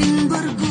sering bergugah